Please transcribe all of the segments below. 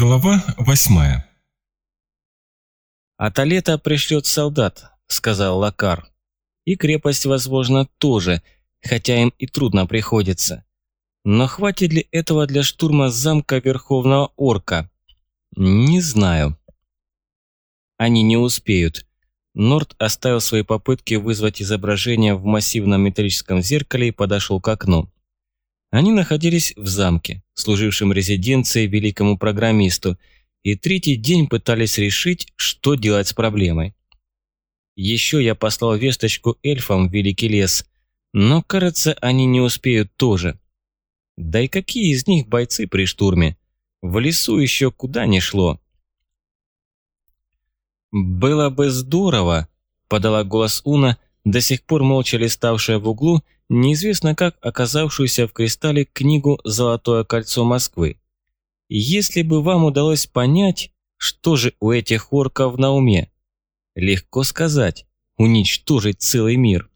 Глава восьмая «Аталета пришлет солдат», — сказал Лакар. «И крепость, возможно, тоже, хотя им и трудно приходится. Но хватит ли этого для штурма замка Верховного Орка? Не знаю». Они не успеют. Норд оставил свои попытки вызвать изображение в массивном металлическом зеркале и подошел к окну. Они находились в замке, служившем резиденцией великому программисту, и третий день пытались решить, что делать с проблемой. Еще я послал весточку эльфам в Великий лес, но, кажется, они не успеют тоже. Да и какие из них бойцы при штурме? В лесу еще куда не шло. «Было бы здорово», – подала голос Уна, до сих пор молча листавшая в углу неизвестно как оказавшуюся в кристалле книгу «Золотое кольцо Москвы». Если бы вам удалось понять, что же у этих орков на уме, легко сказать, уничтожить целый мир.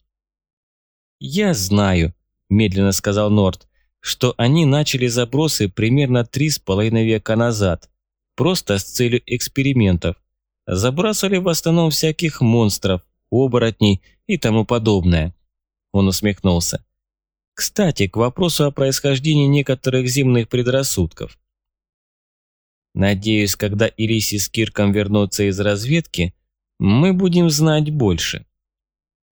«Я знаю», – медленно сказал Норд, что они начали забросы примерно три с половиной века назад, просто с целью экспериментов. Забрасывали в основном всяких монстров, оборотней и тому подобное. Он усмехнулся. Кстати, к вопросу о происхождении некоторых земных предрассудков. Надеюсь, когда Ириси с Кирком вернутся из разведки, мы будем знать больше.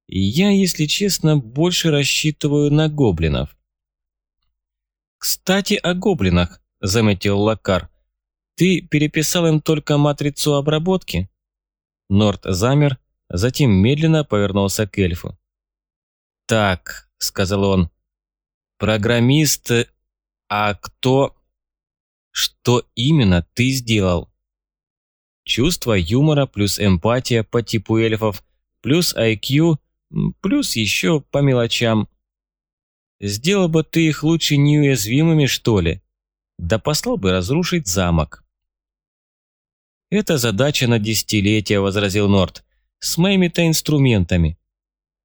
Я, если честно, больше рассчитываю на гоблинов. «Кстати, о гоблинах», – заметил Лакар. «Ты переписал им только матрицу обработки?» Норт замер, затем медленно повернулся к эльфу. «Так», — сказал он, — «программист... А кто...» «Что именно ты сделал?» Чувство юмора плюс эмпатия по типу эльфов, плюс IQ, плюс еще по мелочам. Сделал бы ты их лучше неуязвимыми, что ли? Да послал бы разрушить замок. «Это задача на десятилетия», — возразил Норт. «С моими-то инструментами.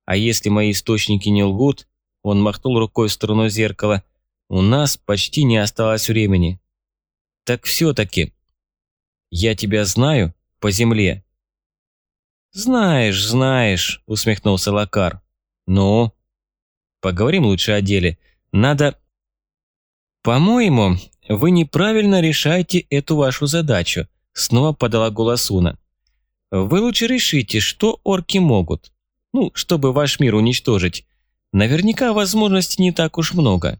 А если мои источники не лгут, он махнул рукой в сторону зеркала, у нас почти не осталось времени. Так все-таки, я тебя знаю по земле. Знаешь, знаешь, усмехнулся Лакар. Ну, поговорим лучше о деле. Надо... По-моему, вы неправильно решаете эту вашу задачу, снова подала голос Уна. Вы лучше решите, что орки могут. Ну, чтобы ваш мир уничтожить. Наверняка возможностей не так уж много.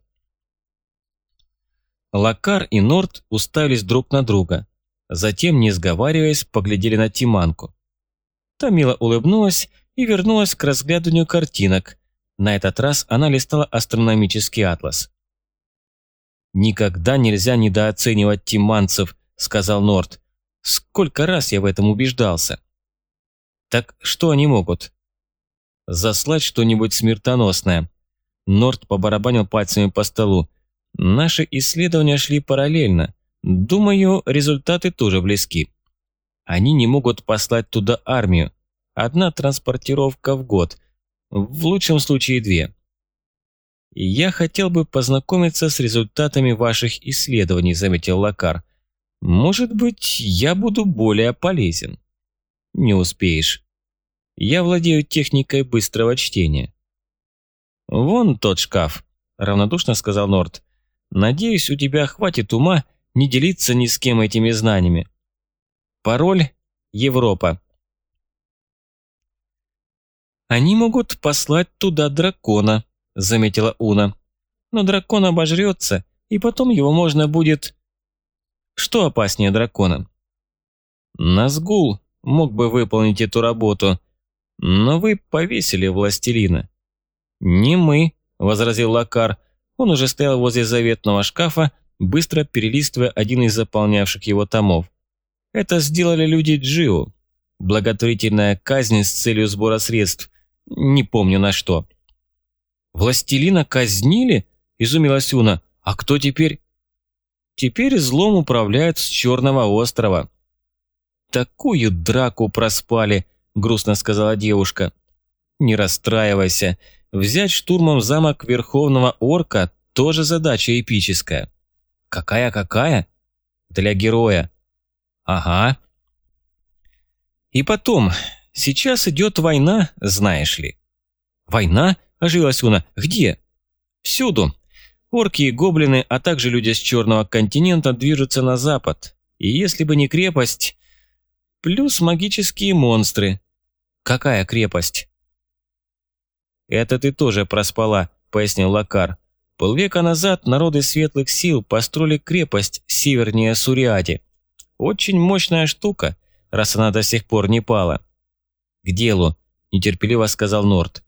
Лакар и Норт уставились друг на друга. Затем, не сговариваясь, поглядели на Тиманку. Тамила улыбнулась и вернулась к разглядыванию картинок. На этот раз она листала астрономический атлас. «Никогда нельзя недооценивать тиманцев», — сказал Норт. «Сколько раз я в этом убеждался». «Так что они могут?» Заслать что-нибудь смертоносное. Норт побарабанил пальцами по столу. Наши исследования шли параллельно. Думаю, результаты тоже близки. Они не могут послать туда армию. Одна транспортировка в год. В лучшем случае две. «Я хотел бы познакомиться с результатами ваших исследований», – заметил Лакар. «Может быть, я буду более полезен». «Не успеешь. Я владею техникой быстрого чтения». «Вон тот шкаф», – равнодушно сказал Норт. «Надеюсь, у тебя хватит ума не делиться ни с кем этими знаниями. Пароль – Европа». «Они могут послать туда дракона», – заметила Уна. «Но дракон обожрется, и потом его можно будет...» «Что опаснее дракона?» «Назгул мог бы выполнить эту работу», но вы повесили властелина». «Не мы», – возразил Лакар. Он уже стоял возле заветного шкафа, быстро перелистывая один из заполнявших его томов. «Это сделали люди Джио. Благотворительная казнь с целью сбора средств. Не помню на что». «Властелина казнили?» – изумилась Уна. «А кто теперь?» «Теперь злом управляют с Черного острова». «Такую драку проспали!» Грустно сказала девушка. «Не расстраивайся. Взять штурмом замок Верховного Орка тоже задача эпическая». «Какая-какая?» «Для героя», Ага. И потом, сейчас идет война, знаешь ли. Война? Оживилась Уна. Где? Всюду. Орки и гоблины, а также люди с черного континента движутся на запад. И если бы не крепость... Плюс магические монстры. Какая крепость? Это ты тоже проспала, пояснил Лакар. Полвека назад народы светлых сил построили крепость севернее Суриади. Очень мощная штука, раз она до сих пор не пала. К делу, нетерпеливо сказал Норт.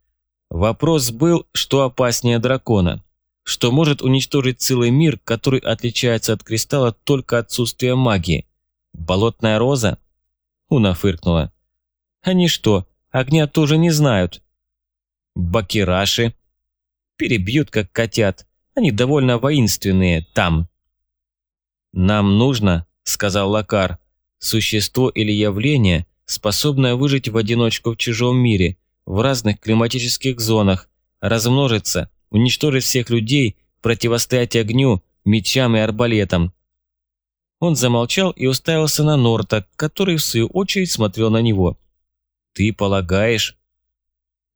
Вопрос был, что опаснее дракона что может уничтожить целый мир, который отличается от кристалла только отсутствием магии. Болотная роза? Уна фыркнула. Они что, огня тоже не знают? Бакираши? Перебьют, как котят. Они довольно воинственные там. Нам нужно, сказал Лакар, существо или явление, способное выжить в одиночку в чужом мире, в разных климатических зонах, размножиться – уничтожить всех людей, противостоять огню, мечам и арбалетам. Он замолчал и уставился на Норта, который в свою очередь смотрел на него. «Ты полагаешь?»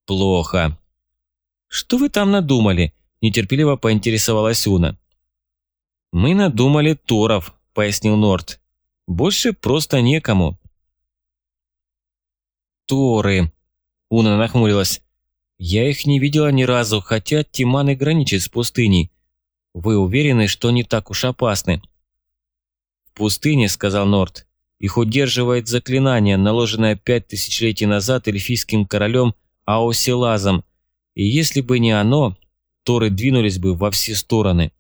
«Плохо». «Что вы там надумали?» – нетерпеливо поинтересовалась Уна. «Мы надумали Торов», – пояснил Норт. «Больше просто некому». «Торы», – Уна нахмурилась. Я их не видела ни разу, хотя Тиман и граничит с пустыней. Вы уверены, что не так уж опасны? В пустыне, сказал Норт, их удерживает заклинание, наложенное пять тысячелетий назад эльфийским королем Аосилазом, и если бы не оно, Торы двинулись бы во все стороны.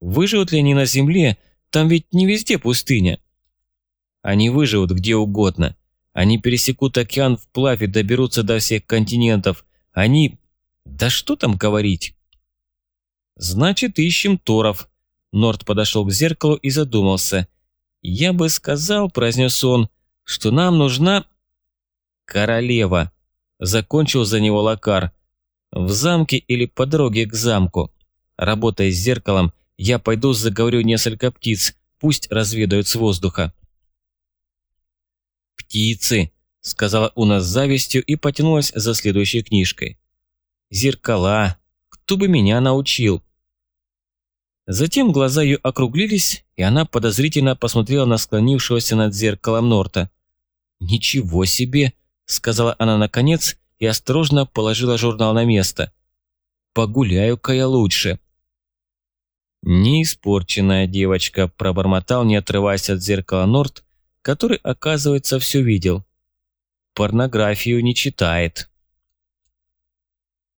Выживут ли они на земле? Там ведь не везде пустыня. Они выживут где угодно. Они пересекут океан вплавь и доберутся до всех континентов. Они... Да что там говорить? Значит, ищем Торов. Норд подошел к зеркалу и задумался. Я бы сказал, произнес он, что нам нужна... Королева. Закончил за него Лакар. В замке или по дороге к замку. Работая с зеркалом, я пойду заговорю несколько птиц, пусть разведают с воздуха. «Птицы», — сказала Уна с завистью и потянулась за следующей книжкой. «Зеркала. Кто бы меня научил?» Затем глаза ее округлились, и она подозрительно посмотрела на склонившегося над зеркалом Норта. «Ничего себе!» — сказала она наконец и осторожно положила журнал на место. «Погуляю-ка я лучше». «Неиспорченная девочка», – пробормотал, не отрываясь от зеркала Норт, который, оказывается, все видел. Порнографию не читает.